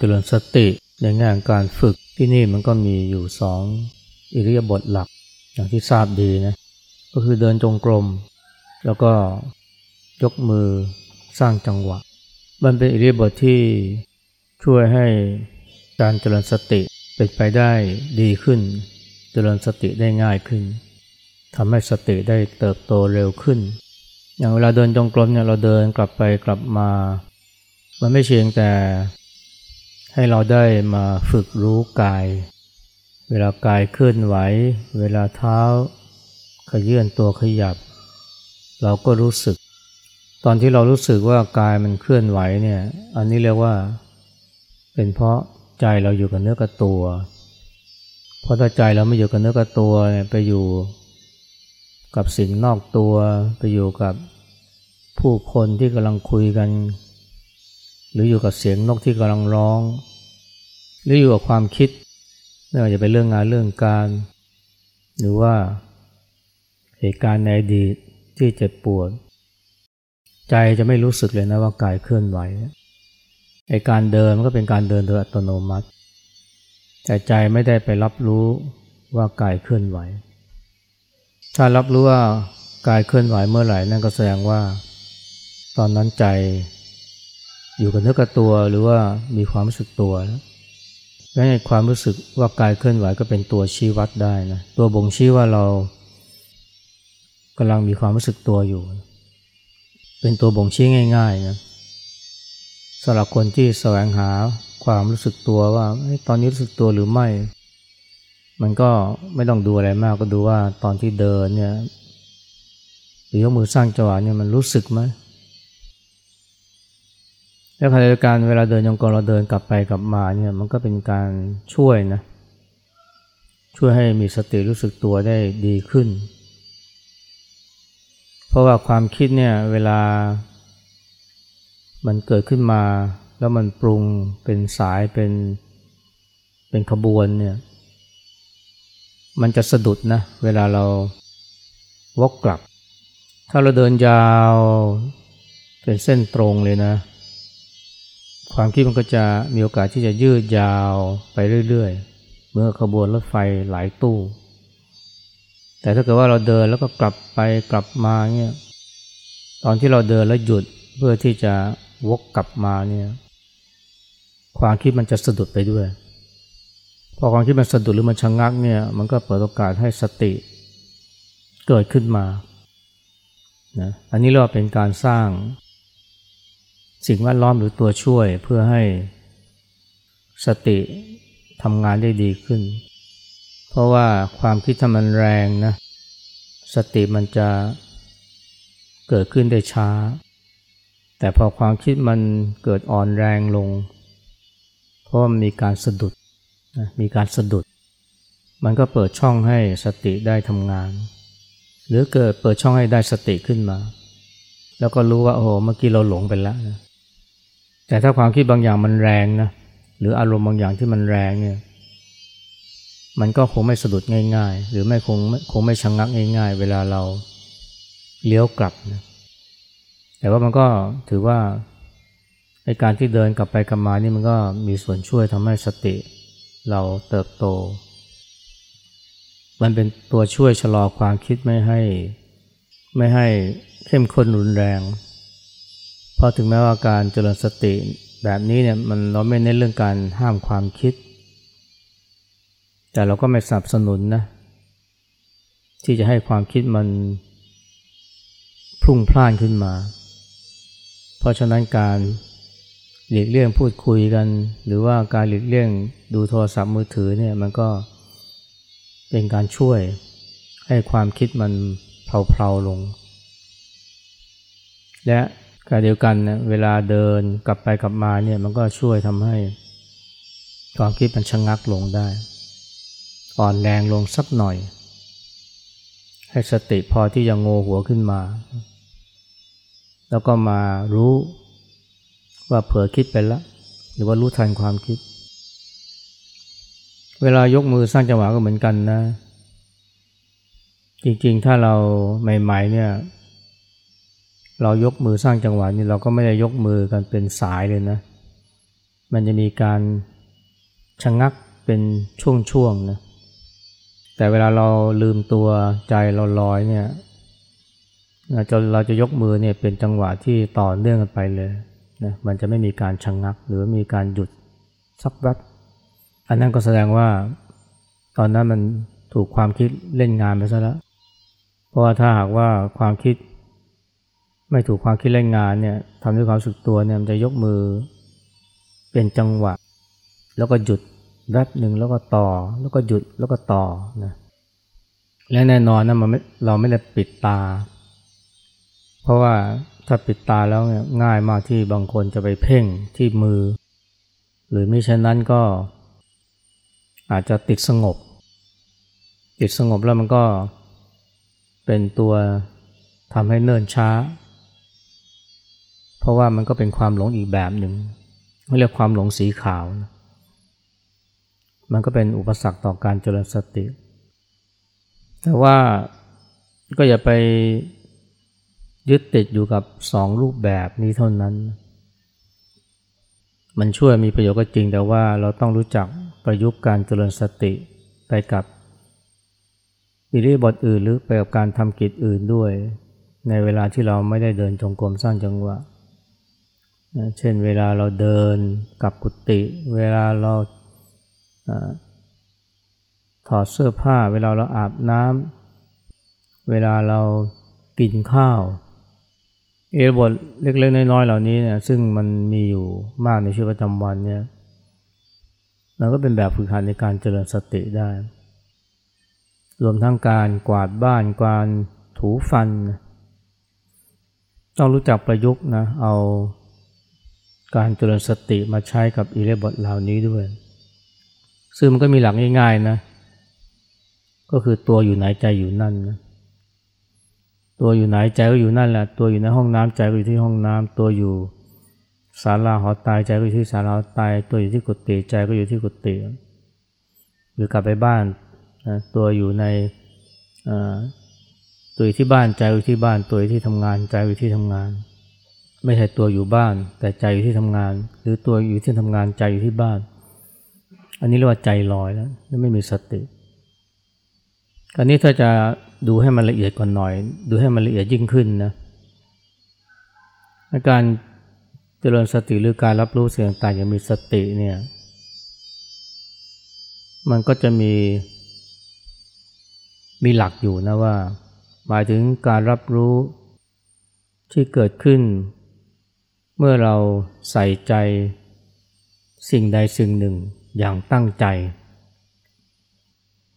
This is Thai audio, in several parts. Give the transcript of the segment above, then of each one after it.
การเจริญสติในแง่การฝึกที่นี่มันก็มีอยู่สองอิริยาบถหลัก อย่างที่ทราบดีนะก็คือเดินจงกรม แล้วก็ยกมือสร้างจังหวะ มันเป็นอิริยาบถที่ช่วยให้การเจริญสติเป็นไปได้ดีขึ้น เจริญสติได้ง่ายขึ้นทำให้สติได้เติบโตเร็วขึ้น อย่างเวลาเดินจงกรมเนี่ยเราเดินกลับไปกลับมา มันไม่เชียงแต่ ให้เราได้มาฝึกรู้กาย เวลากายเคลื่อนไหว เวลาเท้า ขยื่นตัวขยับ เราก็รู้สึก ตอนที่เรารู้สึกว่ากายมันเคลื่อนไหวเนี่ย อันนี้เรียกว่า เป็นเพราะใจเราอยู่กับเนื้อกับตัว เพราะถ้าใจเราไม่อยู่กับเนื้อกับตัวเนี่ยไปอยู่กับสิ่งนอกตัวไปอยู่กับผู้คนที่กำลังคุยกัน หรืออยู่กับเสียงนกที่กำลังร้อง หรืออยู่กับความคิดไม่ว่าจะเป็นเรื่องงานเรื่องการ หรือว่าเหตุการณ์ในอดีตที่เจ็บปวด ใจจะไม่รู้สึกเลยนะว่ากายเคลื่อนไหวไอการเดินมันก็เป็นการเดินโดยอัตโนมัติแต่ใจไม่ได้ไปรับรู้ว่ากายเคลื่อนไหว ถ้ารับรู้ว่ากายเคลื่อนไหวเมื่อไหร่นั่นก็แสดงว่า ตอนนั้นใจอยู่กับเนื้อกับตัวหรือว่ามีความรู้สึกตัวแล้ว และความรู้สึกว่ากายเคลื่อนไหวก็เป็นตัวชี้วัดได้นะตัวบ่งชี้ว่าเรากำลังมีความรู้สึกตัวอยู่ เป็นตัวบ่งชี้ง่ายๆนะสำหรับคนที่แสวงหาความรู้สึกตัวว่าตอนนี้รู้สึกตัวหรือไม่ มันก็ไม่ต้องดูอะไรมากก็ดูว่าตอนที่เดินเนี่ยหรือยกมือสร้างจังหวะเนี่ยมันรู้สึกไหม แล้วขณะเดียวกันเวลาเดินยองกรเราเดินกลับไปกลับมาเนี่ยมันก็เป็นการช่วยนะช่วยให้มีสติรู้สึกตัวได้ดีขึ้น เพราะว่าความคิดเนี่ยเวลา มันเกิดขึ้นมา แล้วมันปรุงเป็นสายเป็นเป็นขบวนเนี่ยมันจะสะดุดนะเวลาเราวกกลับ ถ้าเราเดินยาวเป็นเส้นตรงเลยนะ ความคิดมันก็จะมีโอกาสที่จะยืดยาวไปเรื่อยๆ เมื่อขบวนรถไฟหลายตู้ แต่ถ้าเกิดว่าเราเดินแล้วก็กลับไปกลับมาเนี่ยตอนที่เราเดินแล้วหยุดเพื่อที่จะวกกลับมาเนี่ยความคิดมันจะสะดุดไปด้วย พอความคิดมันสะดุดหรือมันชะงงักเนี่ยมันก็เปิดโอกาสให้สติเกิดขึ้นมานะอันนี้เราเป็นการสร้าง สิ่งแวดล้อมหรือตัวช่วยเพื่อให้สติทำงานได้ดีขึ้น เพราะว่าความคิดถ้ามันแรงนะ สติมันจะเกิดขึ้นได้ช้า แต่พอความคิดมันเกิดอ่อนแรงลง เพราะมันมีการสะดุดนะมีการสะดุด มันก็เปิดช่องให้สติได้ทำงาน หรือเกิดเปิดช่องให้ได้สติขึ้นมา แล้วก็รู้ว่าโอ้โหเมื่อกี้เราหลงไปแล้วนะ แต่ถ้าความคิดบางอย่างมันแรงนะหรืออารมณ์บางอย่างที่มันแรงเนี่ย มันก็คงไม่สะดุดง่าย ๆ หรือไม่คงคงไม่ชะงงักง่าย ๆ เวลาเราเลี้ยวกลับนะแต่ว่ามันก็ถือว่าในการที่เดินกลับไปกลับมานี่มันก็มีส่วนช่วยทำให้สติ เราเติบโต มันเป็นตัวช่วยชะลอความคิดไม่ให้ ไม่ให้เข้มข้นรุนแรง เพราะถึงแม้ว่าการเจริญสติแบบนี้เนี่ยมันเราไม่เน้นเรื่องการห้ามความคิด แต่เราก็ไม่สนับสนุนนะที่จะให้ความคิดมันพุ่งพล่านขึ้นมา เพราะฉะนั้นการหลีกเลี่ยงพูดคุยกัน หรือว่าการหลีกเลี่ยงดูโทรศัพท์มือถือเนี่ยมันก็เป็นการช่วยให้ความคิดมันเพลาๆลง และ การเดียวกันนะเวลาเดินกลับไปกลับมาเนี่ยมันก็ช่วยทำให้ความคิดมันชะงงักลงได้ อ่อนแรงลงสักหน่อย ให้สติพอที่จะโงหัวขึ้นมา แล้วก็มารู้ว่าเผลอคิดไปแล้วหรือว่ารู้ทันความคิด เวลายกมือสร้างจังหวะก็เหมือนกันนะ จริงๆ ถ้าเราใหม่ ๆ เนี่ย เรายกมือสร้างจังหวะนี่เราก็ไม่ได้ยกมือกันเป็นสายเลยนะ มันจะมีการชะงงักเป็นช่วงๆนะ แต่เวลาเราลืมตัวใจเราลอยเนี่ยเราจะเราจะยกมือเนี่ยเป็นจังหวะที่ต่อเนื่องกันไปเลยนะมันจะไม่มีการชะงงัก หรือมีการหยุดสักแวบอันนั้นก็แสดงว่าตอนนั้นมันถูกความคิดเล่นงานไปซะแล้ว เพราะว่าถ้าหากว่าความคิด ไม่ถูกความคิดเล่นงานเนี่ยทำด้วยความสึกตัวเนี่ยมันจะยกมือ เป็นจังหวะ แล้วก็หยุดแวบหนึ่งแล้วก็ต่อ แล้วก็หยุดแล้วก็ต่อนะและแน่นอนนะมันไม่เราไม่ได้ปิดตา เพราะว่าถ้าปิดตาแล้วเนี่ยง่ายมากที่บางคนจะไปเพ่งที่มือ หรือมิฉะนั้นก็อาจจะติดสงบ ติดสงบแล้วมันก็เป็นตัวทำให้เนิ่นช้า เพราะว่ามันก็เป็นความหลงอีกแบบหนึ่งเรียกความหลงสีขาวนะมันก็เป็นอุปสรรคต่อการเจริญสติ แต่ว่าก็อย่าไปยึดติดอยู่กับสองรูปแบบนี้เท่านั้น มันช่วยมีประโยชน์ก็จริงแต่ว่าเราต้องรู้จักประยุกต์การเจริญสติไปกับอิริบทอื่นหรือไปกับการทำกิจอื่นด้วย ในเวลาที่เราไม่ได้เดินจงกรมสร้างจังหวะ เช่นเวลาเราเดินกับกุฏิเวลาเราถอดเสื้อผ้า เวลาเราอาบน้ำเวลาเรากินข้าว เอรบทเล็กๆน้อยๆเหล่านี้เนี่ยซึ่งมันมีอยู่มากในชีวิตประจำวันเนี่ยเราก็เป็นแบบฝึกหัดในการเจริญสติได้ รวมทั้งการกวาดบ้านการถูฟัน ต้องรู้จักประยุกต์นะเอา การเจริญสติมาใช้กับอิเลบทเหล่านี้ด้วย ซึ่งมันก็มีหลักง่ายๆนะ ก็คือตัวอยู่ไหนใจอยู่นั่นนะตัวอยู่ไหนใจก็อยู่นั่นแหละ ตัวอยู่ในห้องน้ำใจก็อยู่ที่ห้องน้ำตัวอยู่ศาลาหอตายใจก็อยู่ที่ศาลาหอตาย ตัวอยู่ที่กุฏิใจก็อยู่ที่กุฏิหรือกลับไปบ้านนะตัวอยู่ในตัวอยู่ที่บ้านใจอยู่ที่บ้าน ตัวอยู่ที่ทำงานใจอยู่ที่ทำงาน ไม่ใช่ตัวอยู่บ้าน แต่ใจอยู่ที่ทำงาน หรือตัวอยู่ที่ทำงานใจอยู่ที่บ้าน อันนี้เรียกว่าใจลอยแล้วไม่มีสติอันนี้ถ้าจะดูให้มันละเอียดกว่าหน่อย ดูให้มันละเอียดยิ่งขึ้นนะการเจริญสติหรือการรับรู้เสียงต่างอย่างมีสติเนี่ยมันก็จะมีมีหลักอยู่นะว่า หมายถึงการรับรู้ที่เกิดขึ้น เมื่อเราใส่ใจสิ่งใดสิ่งหนึ่งอย่างตั้งใจ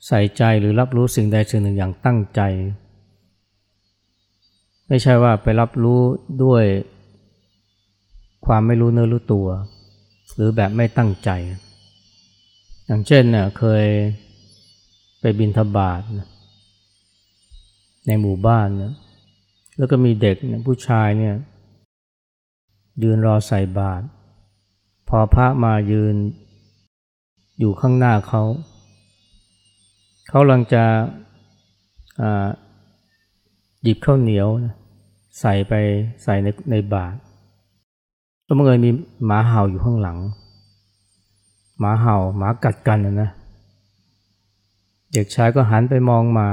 ใส่ใจหรือรับรู้สิ่งใดสิ่งหนึ่งอย่างตั้งใจ ไม่ใช่ว่าไปรับรู้ด้วยความไม่รู้เนื้อรู้ตัว หรือแบบไม่ตั้งใจ อย่างเช่นเนี่ยเคยไปบินทบาทในหมู่บ้านเนี่ยแล้วก็มีเด็กเนี่ยผู้ชายเนี่ย ยืนรอใส่บาตรพอพระมายืนอยู่ข้างหน้าเขา เขาลังจะหยิบข้าวเหนียว ใส่ไปใส่ในในบาตรแล้วมื่อมีหมาเห่าอยู่ข้างหลัง หมาเห่าหมากัดกันนะนะเด็กชายก็หันไปมองหมา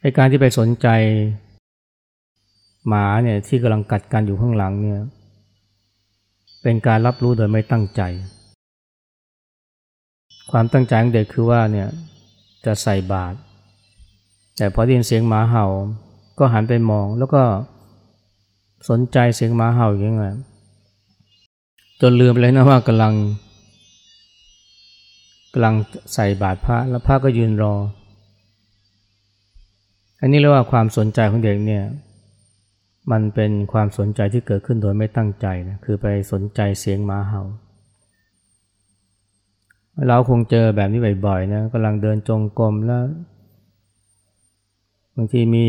ในการที่ไปสนใจ หมาเนี่ยที่กำลังกัดกันอยู่ข้างหลังเนี่ยเป็นการรับรู้โดยไม่ตั้งใจ ความตั้งใจของเด็กคือว่าเนี่ยจะใส่บาตรแต่พอได้ยินเสียงหมาเห่า ก็หันไปมองแล้วก็สนใจเสียงหมาเห่าอย่างไงจนลืมไปเลยนะว่ากำลังกำลังใส่บาตรพระแล้วพระก็ยืนรอ อันนี้เรียกว่าความสนใจของเด็กเนี่ย มันเป็นความสนใจที่เกิดขึ้นโดยไม่ตั้งใจนะคือไปสนใจเสียงหมาเห่า เราคงเจอแบบนี้บ่อยๆนะกำลังเดินจงกรมแล้ว บางทีมี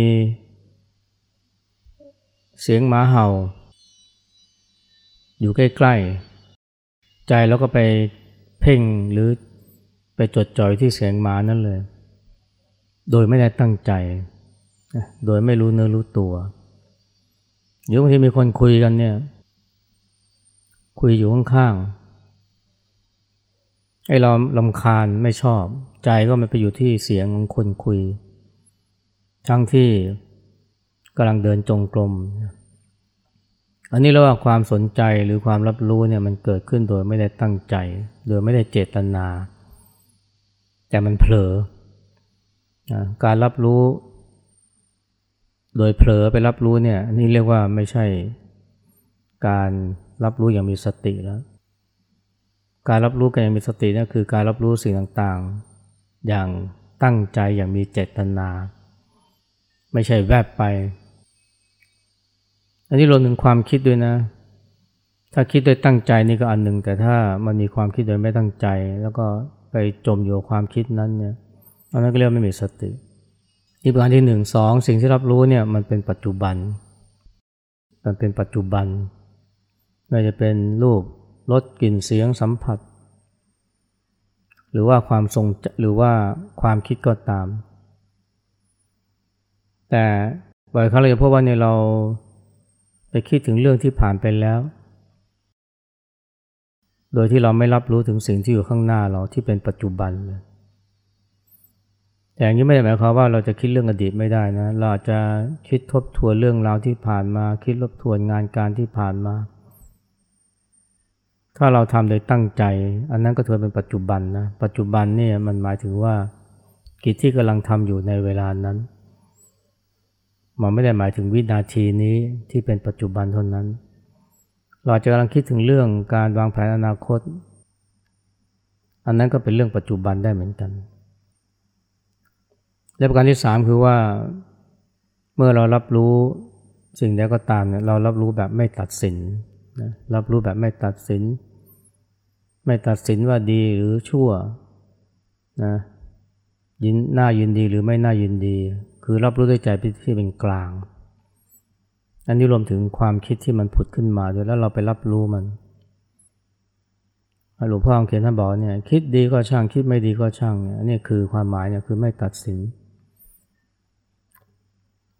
เสียงหมาเห่า อยู่ใกล้ๆ ใจแล้วก็ไปเพ่งหรือไปจดจ่อยที่เสียงหมานั่นเลย โดยไม่ได้ตั้งใจ โดยไม่รู้เนื้อรู้ตัว หรือบางทีมีคนคุยกันเนี่ย คุยอยู่ข้างๆไอ้เราลำคาญไม่ชอบ ใจก็มันไปอยู่ที่เสียงของคนคุย ทั้งที่กำลังเดินจงกรมอันนี้เรียกว่าความสนใจหรือความรับรู้เนี่ยมันเกิดขึ้นโดยไม่ได้ตั้งใจ โดยไม่ได้เจตนา แต่มันเผลอ การรับรู้ โดยเผลอไปรับรู้เนี่ยนี่เรียกว่าไม่ใช่การรับรู้อย่างมีสติแล้ว การรับรู้กันอย่างมีสตินั่นคือการรับรู้สิ่งต่างๆ อย่างตั้งใจอย่างมีเจตนา ไม่ใช่แวบไป อันนี้รวมถึงความคิดด้วยนะ ถ้าคิดโดยตั้งใจนี่ก็อันหนึ่ง แต่ถ้ามันมีความคิดโดยไม่ตั้งใจ แล้วก็ไปจมอยู่ความคิดนั้นเนี่ยอันนั้นก็เรียกไม่มีสติ อีกประการที่หนึ่งสองสิ่งที่รับรู้เนี่ยมันเป็นปัจจุบัน มันเป็นปัจจุบันไม่จะเป็นรูปรสกลิ่นเสียงสัมผัส หรือว่าความทรงหรือว่าความคิดก็ตาม แต่บ่อยครั้งเราจะพบว่าเนี่ยเราไปคิดถึงเรื่องที่ผ่านไปแล้ว โดยที่เราไม่รับรู้ถึงสิ่งที่อยู่ข้างหน้าเราที่เป็นปัจจุบันเลย แต่อย่างนี้ไม่ได้หมายความว่าเราจะคิดเรื่องอดีตไม่ได้นะ เราจะคิดทบทวนเรื่องราวที่ผ่านมา คิดทบทวนงานการที่ผ่านมา ถ้าเราทำโดยตั้งใจ อันนั้นก็ถือเป็นปัจจุบันนะ ปัจจุบันเนี่ยมันหมายถึงว่ากิจที่กำลังทำอยู่ในเวลานั้นมันไม่ได้หมายถึงวินาทีนี้ที่เป็นปัจจุบันเท่านั้น เราจะกำลังคิดถึงเรื่องการวางแผนอนาคต อันนั้นก็เป็นเรื่องปัจจุบันได้เหมือนกัน และประการที่สามคือว่าเมื่อเรารับรู้สิ่งใดก็ตามเนี่ยเรารับรู้แบบไม่ตัดสินนะรับรู้แบบไม่ตัดสิน ไม่ตัดสินว่าดีหรือชั่วนะยินน่ายินดีหรือไม่น่ายินดี คือรับรู้ด้วยใจที่เป็นกลาง อันนี้รวมถึงความคิดที่มันผุดขึ้นมาด้วยแล้วเราไปรับรู้มันหลวงพ่อองเขียนท่านบอกเนี่ยคิดดีก็ช่างคิดไม่ดีก็ช่างเนี่ยนี่คือความหมายเนี่ยคือไม่ตัดสิน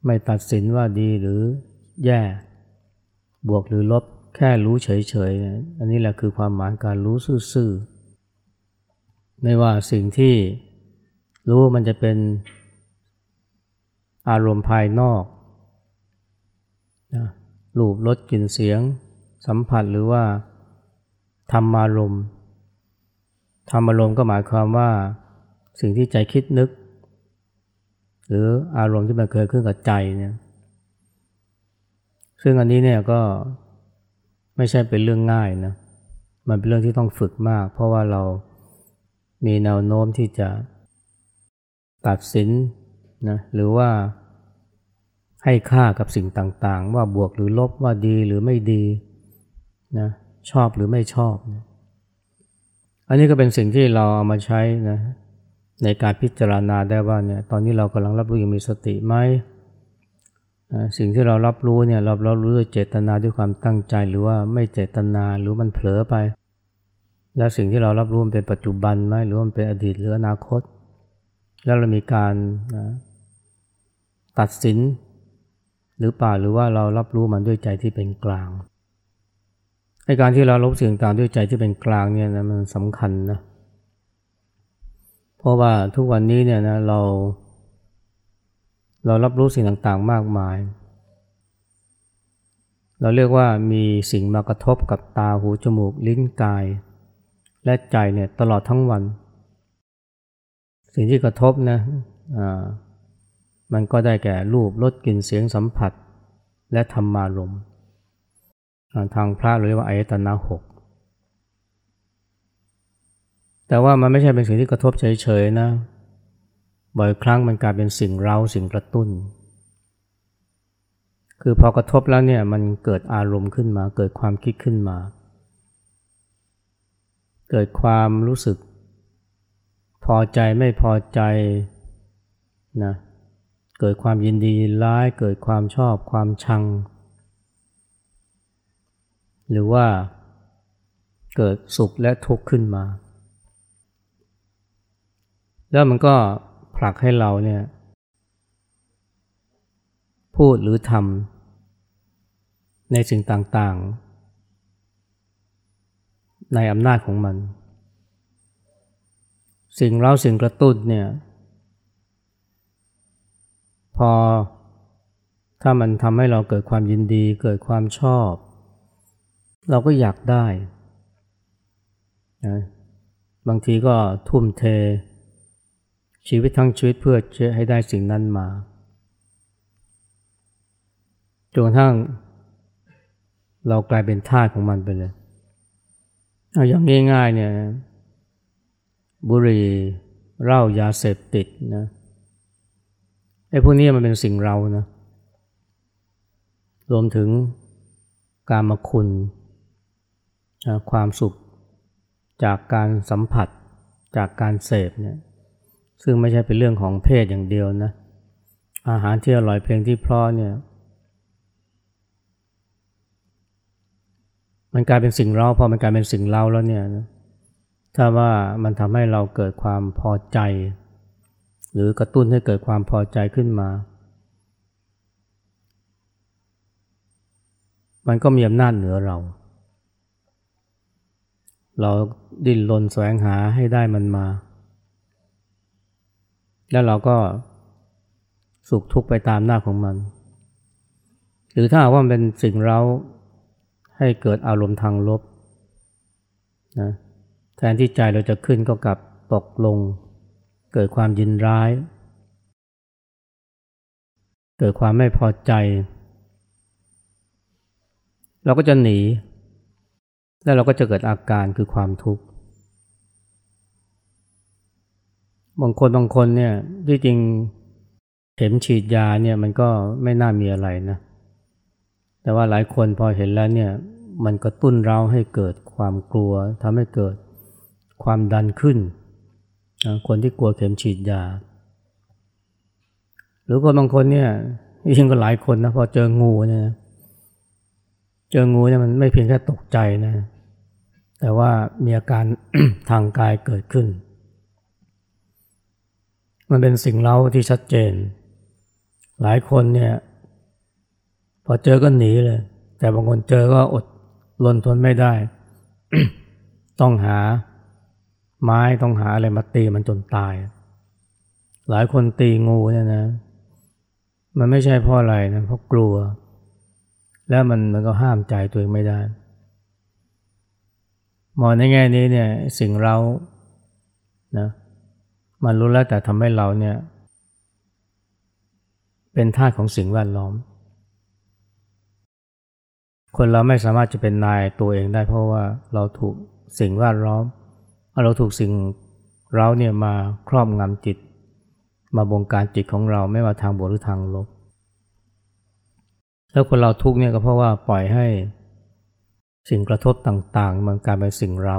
ไม่ตัดสินว่าดีหรือแย่ บวกหรือลบ แค่รู้เฉยๆ อันนี้แหละคือความหมายการรู้ซื่อๆ ไม่ว่าสิ่งที่รู้มันจะเป็นอารมณ์ภายนอกนะรูปรสกลิ่นเสียง สัมผัสหรือว่าธรรมารมณ์ธรรมารมณ์ก็หมายความว่า สิ่งที่ใจคิดนึก หรืออารมณ์ที่มันเคยขึ้นกับใจเนี่ยซึ่งอันนี้เนี่ยก็ไม่ใช่เป็นเรื่องง่ายนะมันเป็นเรื่องที่ต้องฝึกมาก เพราะว่าเรามีแนวโน้มที่จะตัดสินนะหรือว่าให้ค่ากับสิ่งต่างๆ ว่าบวกหรือลบว่าดีหรือไม่ดีนะชอบหรือไม่ชอบนะอันนี้ก็เป็นสิ่งที่เราเอามาใช้นะ ในการพิจารณาได้ว่าเนี่ยตอนนี้เรากำลังรับรู้อย่างมีสติไหมสิ่งที่เรารับรู้เนี่ยเราเรารู้ด้วยเจตนาด้วยความตั้งใจหรือว่าไม่เจตนาหรือมันเผลอไป แล้วสิ่งที่เรารับรู้มันเป็นปัจจุบันไหมหรือมันเป็นอดีตหรืออนาคต แล้วเรามีการตัดสิน หรือเปล่าหรือว่าเรารับรู้มันด้วยใจที่เป็นกลางในการที่เรารับสิ่งต่างด้วยใจที่เป็นกลางเนี่ยนะมันสำคัญนะ เพราะว่าทุกวันนี้เนี่ยนะเรา เรารับรู้สิ่งต่างๆมากมาย เราเรียกว่ามีสิ่งมากระทบกับตาหูจมูกลิ้นกาย และใจเนี่ยตลอดทั้งวัน สิ่งที่กระทบนะะมันก็ได้แก่รูปรสกลิ่นเสียงสัมผัส และธรรมารมทางพระเรียกว่าอายตนะหก แต่ว่ามันไม่ใช่เป็นสิ่งที่กระทบเฉยๆนะ บ่อยครั้งมันกลายเป็นสิ่งเร้าสิ่งกระตุ้น คือพอกระทบแล้วเนี่ยมันเกิดอารมณ์ขึ้นมา เกิดความคิดขึ้นมา เกิดความรู้สึก พอใจไม่พอใจนะเกิดความยินดีร้าย เกิดความชอบความชัง หรือว่าเกิดสุขและทุกข์ขึ้นมา แล้วมันก็ผลักให้เราเนี่ย พูดหรือทำในสิ่งต่างๆ ในอำนาจของมัน สิ่งเร้าสิ่งกระตุ้นเนี่ย พอถ้ามันทำให้เราเกิดความยินดีเกิดความชอบ เราก็อยากได้นะบางทีก็ทุ่มเท ชีวิตทั้งชีวิตเพื่อจะให้ได้สิ่งนั้นมาจนกระทั่ง เรากลายเป็นทาสของมันไปเลยเอาอย่างง่ายๆเนี่ยบุหรี่เหล้ายาเสพติดนะไอ้พวกนี้มันเป็นสิ่งเรานะรวมถึงการมาคุณความสุขจากการสัมผัสจากการเสพเนี่ย ซึ่งไม่ใช่เป็นเรื่องของเพศอย่างเดียวนะ อาหารที่อร่อยเพลงที่เพราะเนี่ย มันกลายเป็นสิ่งเราพอมันกลายเป็นสิ่งเราแล้วเนี่ยถ้าว่ามันทำให้เราเกิดความพอใจ หรือกระตุ้นให้เกิดความพอใจขึ้นมา มันก็มีอำนาจเหนือเรา เราดิ้นรนแสวงหาให้ได้มันมา แล้วเราก็สุขทุกข์ไปตามหน้าของมัน หรือถ้าว่ามันเป็นสิ่งเราให้เกิดอารมณ์ทางลบนะแทนที่ใจเราจะขึ้นก็กลับตกลง เกิดความยินร้าย เกิดความไม่พอใจ เราก็จะหนี แล้วเราก็จะเกิดอาการคือความทุกข์ บางคนบางคนเนี่ยที่จริงเข็มฉีดยาเนี่ยมันก็ไม่น่ามีอะไรนะ แต่ว่าหลายคนพอเห็นแล้วเนี่ยมันกระตุ้นเราให้เกิดความกลัวทำให้เกิดความดันขึ้นคนที่กลัวเข็มฉีดยา หรือคนบางคนเนี่ยยิ่งก็หลายคนนะพอเจองูเนี่ยเจองูเนี่ยมันไม่เพียงแค่ตกใจนะ แต่ว่ามีอาการทางกายเกิดขึ้น มันเป็นสิ่งเล่าที่ชัดเจน หลายคนเนี่ย พอเจอก็หนีเลย แต่บางคนเจอก็อดลนทนไม่ได้ ต้องหาไม้ต้องหาอะไรมาตีมันจนตาย หลายคนตีงูเนี่ยนะ มันไม่ใช่เพราะอะไรนะเพราะกลัว แล้วมันมันก็ห้ามใจตัวเองไม่ได้ มองในแง่นี้เนี่ยสิ่งเรานะ มันรู้แล้วแต่ทำให้เราเนี่ย เป็นทาสของสิ่งแวดล้อม คนเราไม่สามารถจะเป็นนายตัวเองได้เพราะว่าเราถูกสิ่งแวดล้อม เราถูกสิ่งเราเนี่ยมาครอบงำจิต มาบงการจิตของเราไม่ว่าทางบวกหรือทางลบ แล้วคนเราทุกเนี่ยก็เพราะว่าปล่อยให้สิ่งกระทบต่างๆ มันกลายเป็นสิ่งเรา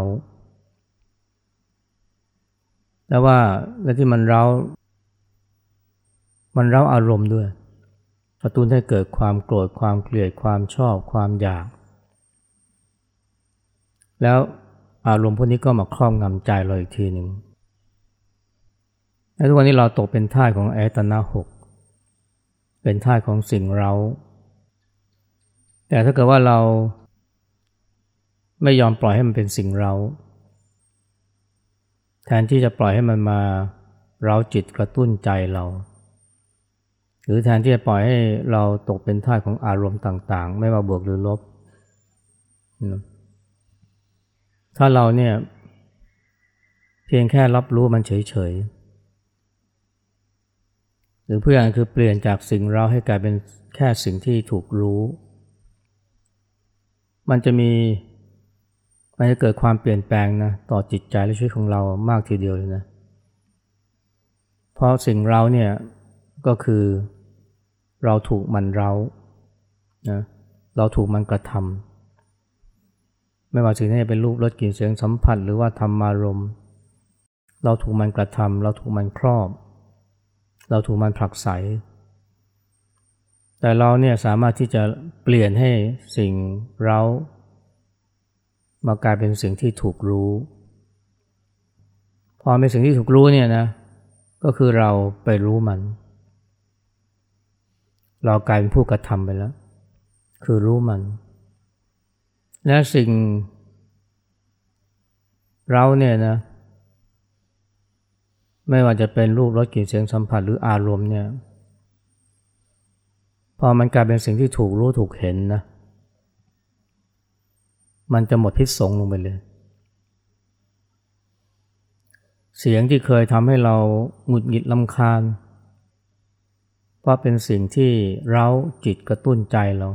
แล้วว่าและที่มันเรามันเราอารมณ์ด้วยกระตุ้นให้เกิดความโกรธความเกลียดความชอบความอยาก แล้วอารมณ์พวกนี้ก็มาครอบงำใจเราอีกทีหนึ่งและทุกวันนี้เราตกเป็นท่าของแอตนาหกเป็นท่าของสิ่งเรา แต่ถ้าเกิดว่าเราไม่ยอมปล่อยให้มันเป็นสิ่งเรา แทนที่จะปล่อยให้มันมาเราจิตกระตุ้นใจเรา หรือแทนที่จะปล่อยให้เราตกเป็นท่าของอารมณ์ต่างๆ ไม่ว่าบวกหรือลบ ถ้าเราเนี่ย เพียงแค่รับรู้มันเฉยๆ หรือเพื่อนคือเปลี่ยนจากสิ่งเราให้กลายเป็นแค่สิ่งที่ถูกรู้ มันจะมี มันจะเกิดความเปลี่ยนแปลงนะต่อจิตใจและชีวิตของเรามากทีเดียวเลยนะ เพราะสิ่งเราเนี่ยก็คือเราถูกมันเรานะเราถูกมันกระทำไม่ว่าสิ่งนี้จะเป็นรูปรสกลิ่นเสียงสัมผัส หรือว่าธรรมารมเราถูกมันกระทำเราถูกมันครอบ เราถูกมันผลักไสแต่เราเนี่ยสามารถที่จะเปลี่ยนให้สิ่งเรา มากลายเป็นสิ่งที่ถูกรู้ พอเป็นสิ่งที่ถูกรู้เนี่ยนะ ก็คือเราไปรู้มัน เรากลายเป็นผู้กระทำไปแล้ว คือรู้มัน และสิ่ง เราเนี่ยนะ ไม่ว่าจะเป็นรูปรสกลิ่นเสียงสัมผัสหรืออารมณ์เนี่ย พอมันกลายเป็นสิ่งที่ถูกรู้ถูกเห็นนะ มันจะหมดพิษสงลงไปเลย เสียงที่เคยทำให้เราหงุดหงิดลำคาญ เพราะเป็นสิ่งที่เร้าจิตกระตุ้นใจเรา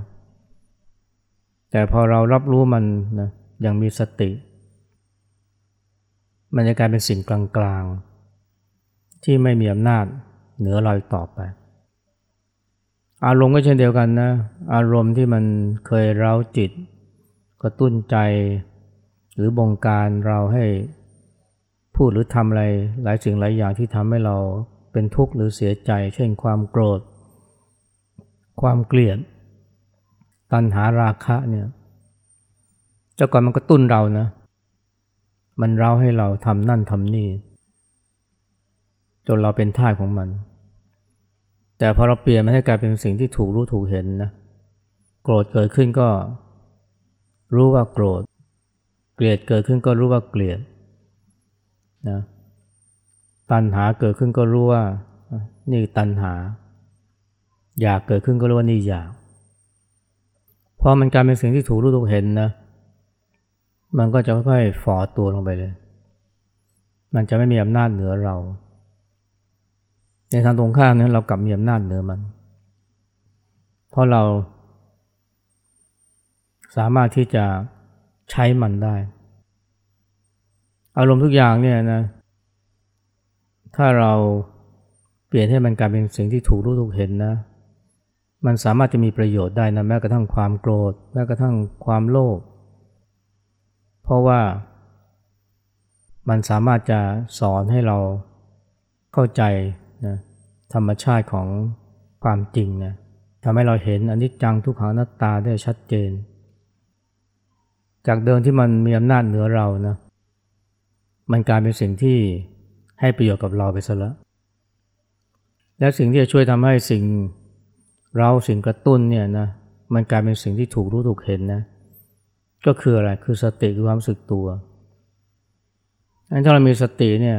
แต่พอเรารับรู้มันนะอย่างมีสติ มันจะกลายเป็นสิ่งกลางๆ ที่ไม่มีอำนาจเหนือเราต่อไปอารมณ์ก็เช่นเดียวกันนะ อารมณ์ที่มันเคยเร้าจิต กระตุ้นใจ หรือบงการเราให้พูดหรือทำอะไร หลายสิ่งหลายอย่างที่ทำให้เราเป็นทุกข์หรือเสียใจ เช่นความโกรธ ความเกลียด ตัณหาราคะเนี่ยเจ้าก่อนมันก็ตุ้นเรานะ มันเร้าให้เราทำนั่นทำนี่ จนเราเป็นท่าของมัน แต่พอเราเปลี่ยนมันให้กลายเป็นสิ่งที่ถูกรู้ถูกเห็นนะ โกรธเกิดขึ้นก็ รู้ว่าโกรธ เกลียดเกิดขึ้นก็รู้ว่าเกลียดนะตัณหาเกิดขึ้นก็รู้ว่า นี่ตัณหา อยากเกิดขึ้นก็รู้ว่านี่อยากพอมันกลายเป็นสิ่งที่ถูกรู้ถูกเห็นนะ มันก็จะค่อยๆฝ่อตัวลงไปเลย มันจะไม่มีอำนาจเหนือเรา ในทางตรงข้ามนั้นเรากลับมีอำนาจเหนือมัน เพราะเรา สามารถที่จะใช้มันได้ อารมณ์ทุกอย่างเนี่ยนะ ถ้าเราเปลี่ยนให้มันกลายเป็นสิ่งที่ถูกรู้ถูกเห็นนะ มันสามารถจะมีประโยชน์ได้นะแม้กระทั่งความโกรธ แม้กระทั่งความโลภเพราะว่ามันสามารถจะสอนให้เราเข้าใจนะธรรมชาติของความจริงนะทำให้เราเห็นอนิจจังทุกขังนัตตาได้ชัดเจน จากเดิมที่มันมีอำนาจเหนือเรานะ มันกลายเป็นสิ่งที่ให้ประโยชน์กับเราไปซะแล้วและสิ่งที่จะช่วยทำให้สิ่งเราสิ่งกระตุ้นเนี่ยนะมันกลายเป็นสิ่งที่ถูกรู้ถูกเห็นนะ ก็คืออะไรคือสติคือความสึกตัวอันถ้าเรามีสติเนี่ย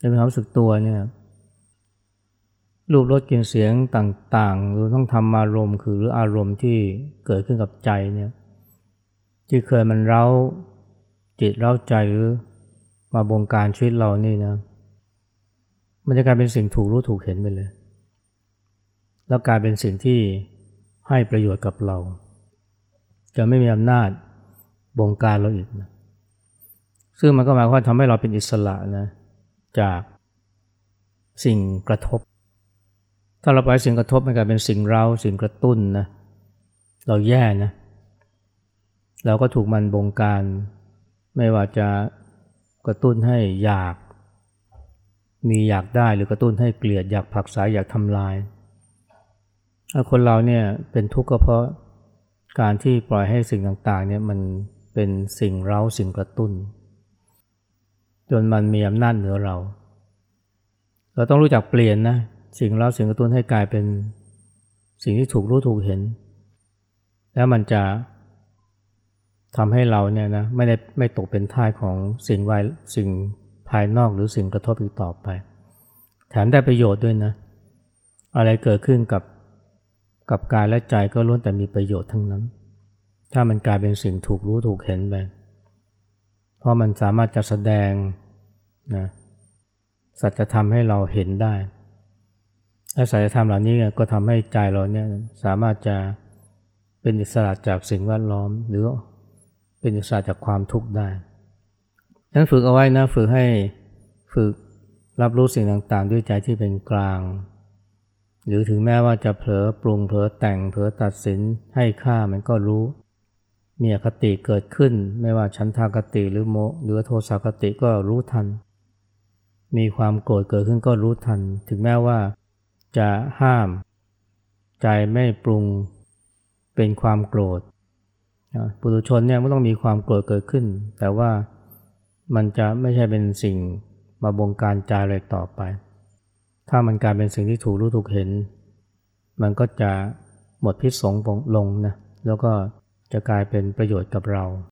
จะมีความสึกตัวเนี่ยรูปรสกลิ่นเสียงต่างๆหรือต้องทำอารมณ์คือหรืออารมณ์ที่เกิดขึ้นกับใจเนี่ย ที่เคยมันเร้าจิตเร้าใจหรือมาบงการชีวิตเรานี่นะมันจะกลายเป็นสิ่งถูกรู้ถูกเห็นไปเลย แล้วกลายเป็นสิ่งที่ให้ประโยชน์กับเรา จะไม่มีอำนาจบงการเราอีกนะซึ่งมันก็หมายความทำให้เราเป็นอิสระนะจากสิ่งกระทบ ถ้าเราปล่อยสิ่งกระทบมันกลายเป็นสิ่งเราสิ่งกระตุ้นนะเราแย่นะ เราก็ถูกมันบงการ ไม่ว่าจะกระตุ้นให้อยาก มีอยากได้หรือกระตุ้นให้เกลียดอยากผักสายอยากทำลายถ้าคนเราเนี่ยเป็นทุกข์ก็เพราะการที่ปล่อยให้สิ่งต่างๆเนี่ยมันเป็นสิ่งเร้าสิ่งกระตุ้น จนมันมีอำนาจเหนือเรา เราต้องรู้จักเปลี่ยนนะสิ่งเร้าสิ่งกระตุ้นให้กลายเป็นสิ่งที่ถูกรู้ถูกเห็น แล้วมันจะ ทำให้เราเนี่ยนะไม่ได้ไม่ตกเป็นท่ายของสิ่งวายสิ่งภายนอกหรือสิ่งกระทบอีกต่อไป แถมได้ประโยชน์ด้วยนะ อะไรเกิดขึ้นกับกับกายและใจก็ล้วนแต่มีประโยชน์ทั้งนั้น ถ้ามันกลายเป็นสิ่งถูกรู้ถูกเห็นไปเพราะมันสามารถจะแสดงนะสัจธรรมให้เราเห็นได้และสัจธรรมเหล่านี้ก็ทำให้ใจเราเนี่ยสามารถจะเป็นอิสระจากสิ่งแวดล้อมหรือ เป็นอิสระจากความทุกข์ได้นั้นฝึกเอาไว้นะฝึกให้ฝึกรับรู้สิ่งต่างๆ ด้วยใจที่เป็นกลาง หรือถึงแม้ว่าจะเผลอปรุงเผลอแต่งเผลอตัดสินให้ค่ามันก็รู้ มีอคติเกิดขึ้น ไม่ว่าฉันทากติหรือโมหรือโทสากติก็รู้ทัน มีความโกรธเกิดขึ้นก็รู้ทัน ถึงแม้ว่าจะห้าม ใจไม่ปรุงเป็นความโกรธ ปุถุชนเนี่ยไม่ต้องมีความโกรธเกิดขึ้น แต่ว่ามันจะไม่ใช่เป็นสิ่งมาบงการใจเลยต่อไป ถ้ามันกลายเป็นสิ่งที่ถูกรู้ถูกเห็น มันก็จะหมดพิษสงลงนะแล้วก็จะกลายเป็นประโยชน์กับเรา